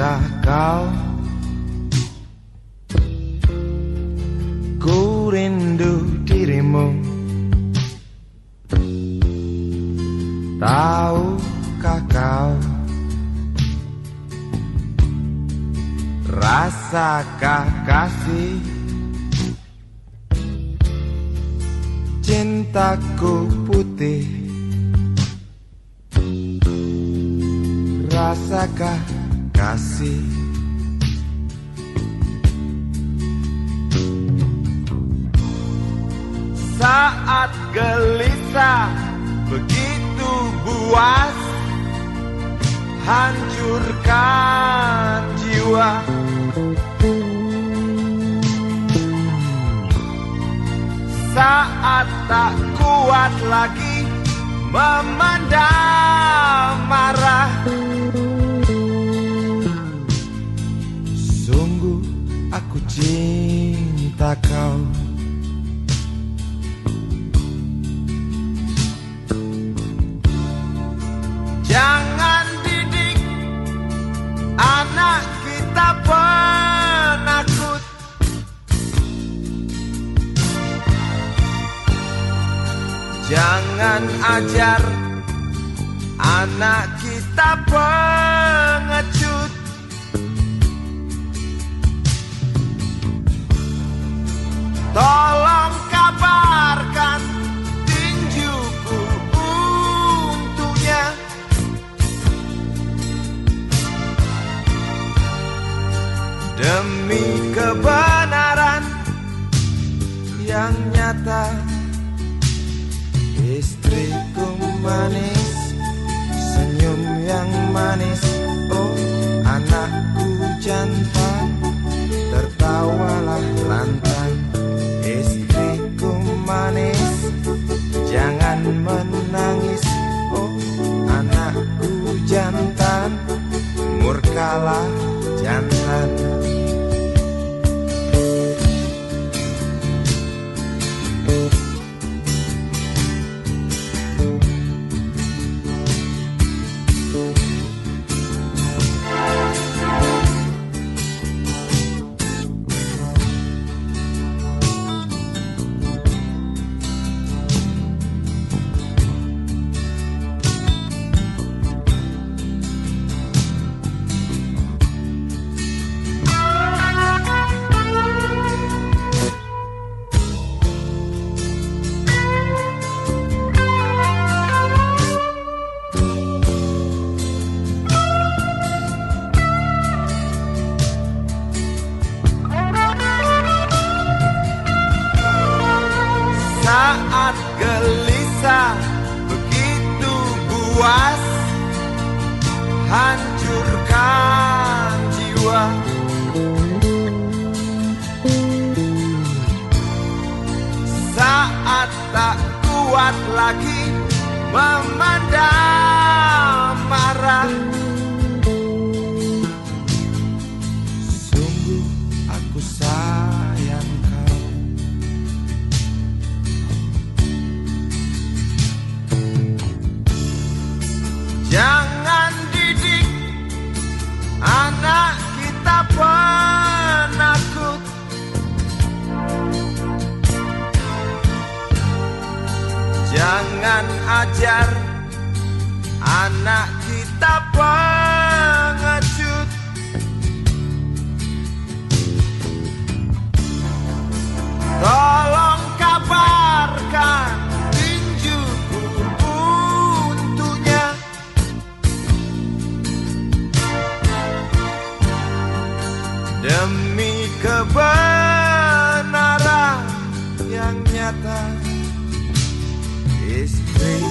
Kau Ku rindu dirimu? Tahukah kau Rasakah kasih? Cintaku putih. Rasakah kasih. Saat gelisah begitu buas Hancurkan jiwa. Saat tak kuat lagi memandang kau. Jangan didik anak kita penakut. Jangan ajar anak kita pengecut Tolong kabarkan tinjuku untuknya. Demi kebenaran yang nyata Istriku manis Senyum yang manis. Oh anakku jantan pengajar Anak kita pengecut Tolong kabarkan tinju putunya Demi kebenaran yang nyata istri.